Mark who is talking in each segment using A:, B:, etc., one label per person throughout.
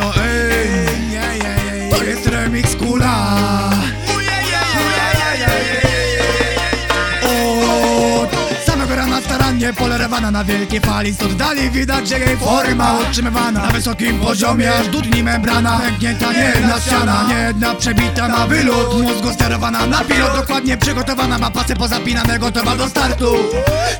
A: co, ej To jest remix kula polerowana na wielkiej fali. Stąd dali widać, że jej forma utrzymywana Na wysokim poziomie, aż dudni membrana Pęknięta nie jedna ściana, nie jedna przebita na wylot Mózgu sterowana na pilot, dokładnie przygotowana Ma pasy pozapinane, gotowa do startu.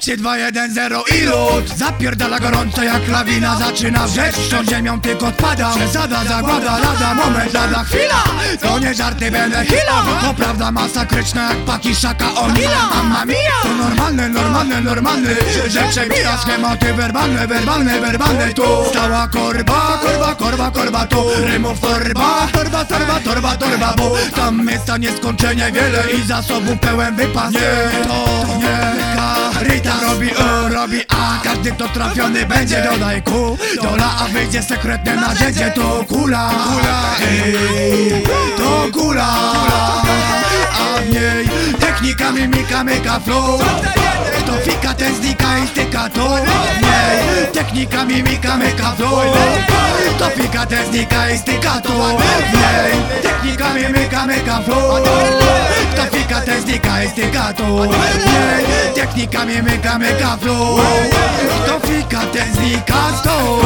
A: 3, 2, 1, 0 i lód. Zapierdala gorąco jak lawina Zaczyna wrzeć, wciąż ziemią tylko odpada. Przesada, zagłada, lada, moment, lada chwila. To nie żarty, będę chwila To prawda masakryczna jak paki szaka Onila Mamma mia. To normalne, normalne, normalne Że przebija schematy werbalne, werbalne, werbalne Tu. Stała korba, korba, korba, korba Tu. Rymów torba, torba, torba, torba, torba Bo tam miejsca nieskończenie wiele I zasobów pełen wypas. Nie, to nie Rita robi O, robi A Każdy kto trafiony będzie Dodaj ku, dola, a wyjdzie sekretne narzędzie To kula, kula, ej, to kula technika, mimika, flow Kto fika, ten znika i styka to W niej technika, mimika, myka, flow Kto fika, ten znika i styka to W niej technika, mimika, myka, flow Kto fika, ten znika i styka to W niej technika, mimika, myka, flow Kto fika, ten znika to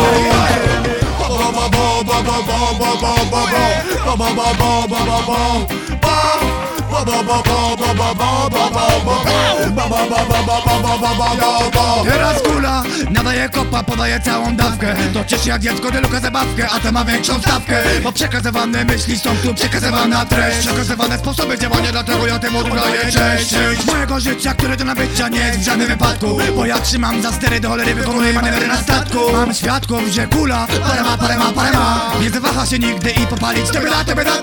A: Teraz kula nadaje kopa, podaje całą dawkę To cieszy jak dziecko deluka zabawkę, a to ma większą stawkę Bo przekazywane myśli są tu przekazywana treść Przekazywane sposoby działania, dlatego ja temu daję cześć mojego życia, które do nabycia nie jest w żadnym wypadku Bo ja trzymam za stery do cholery, wykonuję manewry na statku Mam świadków, że kula parema, parema, parema Nie zawaha się nigdy i popalić Tebe da, tebe da,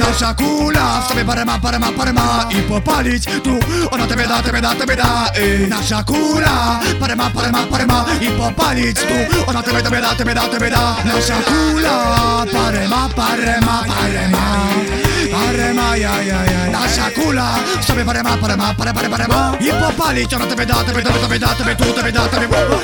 A: nasza kula w sobie parema, parema, parema I popalić tu, ona tebe da, tebe da, tebe da Ej, Nasza kula parema, parema, parema I popalić tu, ona tebe, tebe da, tebe da, tebe da Nasza kula parema, parema, parema Parema, ja, ja, ja Nasza kula w sobie parema, pare, pare, parema I popalić, ona tebe da, tebe, tebe, tebe da, tebe tu, tebe da, nie fula,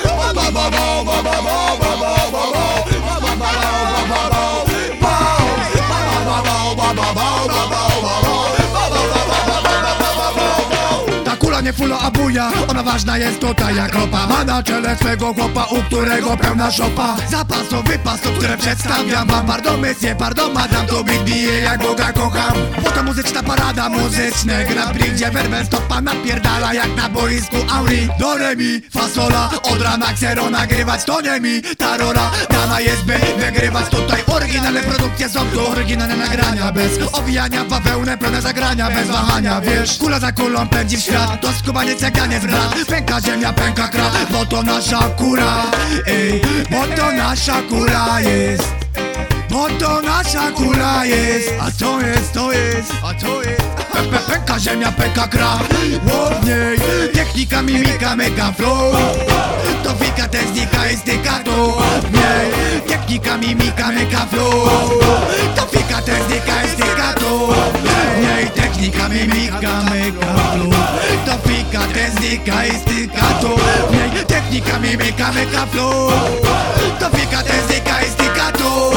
A: a buja Ona ważna jest tutaj jak ropa. Ma na czele swego chłopa, u którego pełna szopa. Zapasu, wypasu, które przedstawiam wam. Pardon, mysję, pardon, madam To big bije jak Boga kocham. Potem muzyczna parada, muzyczne Grand Prix, gdzie werbel stopa napierdala Jak na boisku Auri Do re mi, fasola Od rana ksero nagrywać, to nie mi Ta rola dana jest, by wygrywać. Tutaj oryginalne produkcje są tu. Oryginalne nagrania, bez owijania Bawełnę, pełne zagrania, bez wahania Wiesz, kula za kulą pędzi w świat To skubaniec jak Janiec brat. Pęka ziemia, pęka kra Bo to nasza kura Ej, bo to nasza kura jest. Bo to nasza kula jest. A co jest, to jest A co jest. Pęka ziemia, pęka kra Łowniej. Technika, mimika, mega flow. To fika, ten znika i styka to Technika, mimika, mega flow. To Technika, mimika, mega flow To fika, ten znika i styka to niej Technika, mimika, mega flow To fika, ten znika i styka to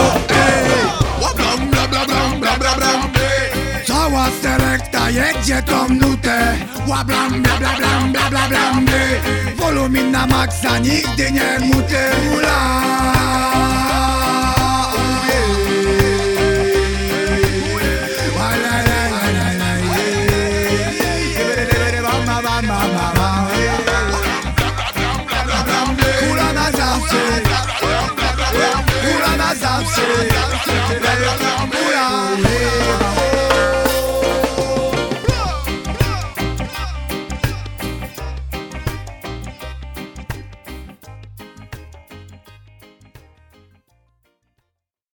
A: bla, bla, bla, bla, blam, ej! Cała selekta jedzie tą nutę. Łablam, bla, bla, bla, bla, blam, ej! Wolumin na maksa, nigdy nie mutę Ula! Kula